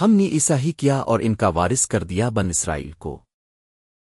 ہم نے ایسا ہی کیا اور ان کا وارث کر دیا بن اسرائیل کو۔